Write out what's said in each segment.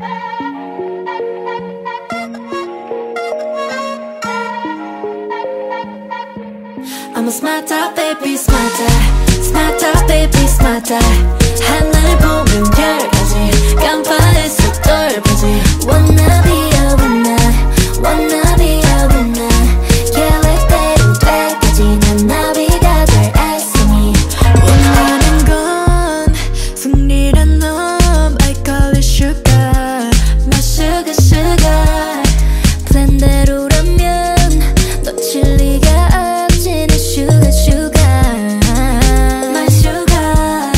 I'm a smarter baby smarter. Smarter baby smarter sugar sugar 플랜대로라면 놓칠 리가 없지 내 sugar sugar My sugar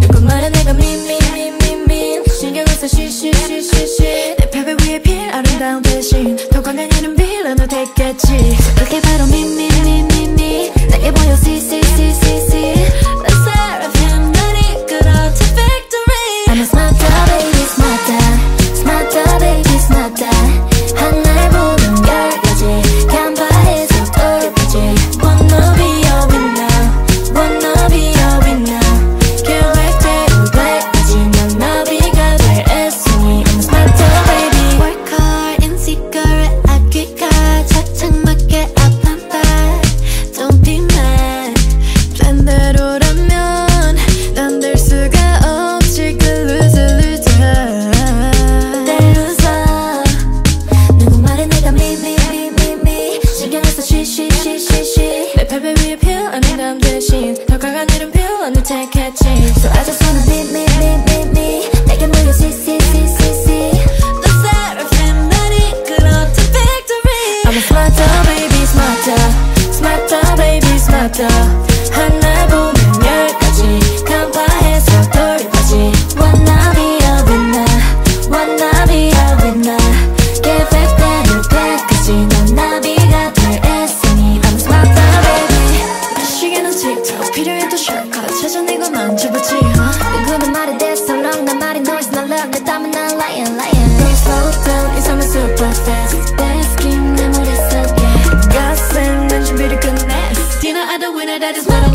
누구 말에 내가 미미미미미 신경 을 써 쉬쉬쉬쉬쉬 내 패배 위에 필 아름다운 대신 더 강한 이름 빌런을 택했지. 그게 바로 미미미미미 감 대신 더 강한 이름 표현을 택했지 So I just wanna be me me me me 내게 모여 see see see see see The seraphim 날 이끌어 to victory I'm a smarter baby smarter smarter baby smarter 찾아내고 만져보지 huh? 누구는 말에 대해서 long 난 말이 noise 난 love 내 땀은 난 lion lion Please slow down 이 삶은 super fast Best game 내 머릿속에 가슴 난 준비를 끝냈어 Do you know I don't win it I